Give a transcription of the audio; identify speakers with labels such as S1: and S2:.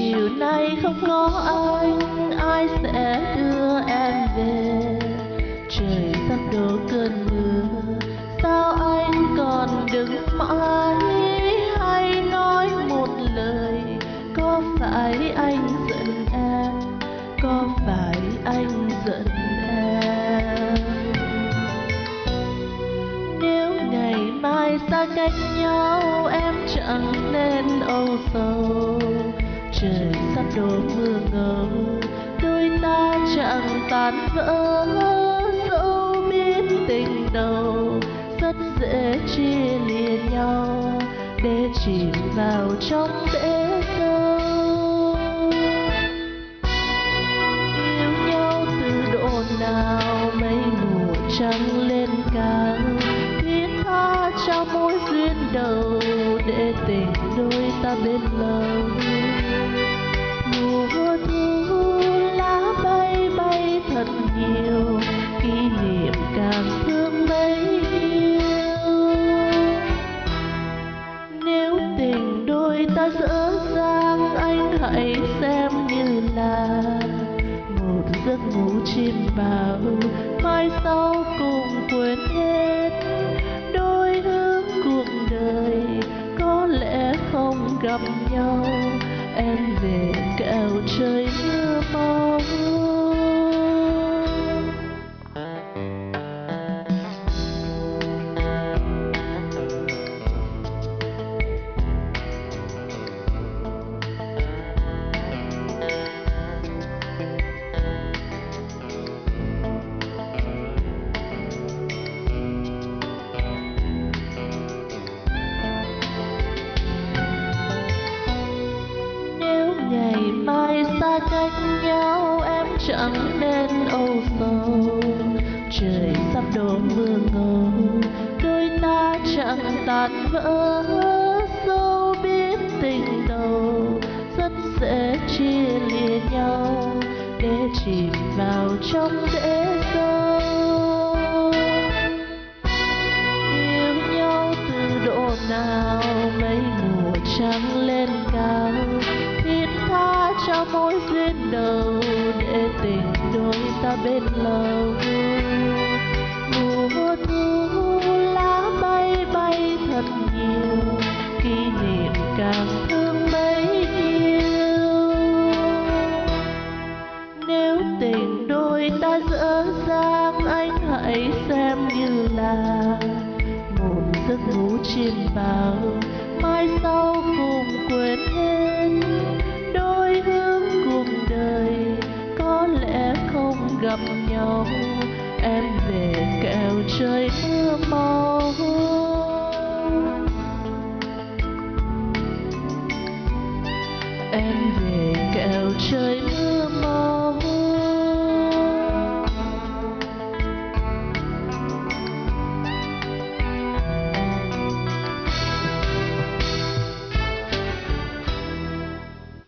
S1: Chiều nay không có anh ai sẽ đưa em về? Trời sắp đổ cơn mưa, sao anh còn đứng mãi? Hay nói một lời, có phải anh giận em? Có phải anh giận em? Nếu ngày mai xa cách nhau, em chẳng nên âu sầu trời sắp đổ mưa ngâu đôi ta chẳng tan vỡ. Dẫu biết tình đầu, rất dễ chia lìa nhau, để chìm vào trong bể sâu. Yêu nhau từ độ nào mây mù trắng lên cao thiết tha trao mối duyên đầu, để tình đôi ta bên lâu ta dở dang anh hãy xem như là một giấc ngủ chim bao mai sau cùng quên hết đôi hướng cuộc đời, có lẽ không gặp nhau. Em về kẹo trời mưa mau. Cách nhau, em chẳng nên âu sầu. Trời sắp đổ mưa ngâu đôi ta chẳng tan vỡ. Dẫu biết tình đầu, rất dễ chia lìa nhau. Để chìm vào trong rễ sâu yêu nhau từ độ nào? Mối duyên đầu để tình đôi ta bên lâu mùa thu lá bay bay thật nhiều, kỷ niệm càng thương mấy nhiêu. Nếu tình đôi ta dở dang anh hãy xem như là một giấc ngủ chim bao mai sau cùng quên hết. Gặp nhau em về kẹo trời mưa mau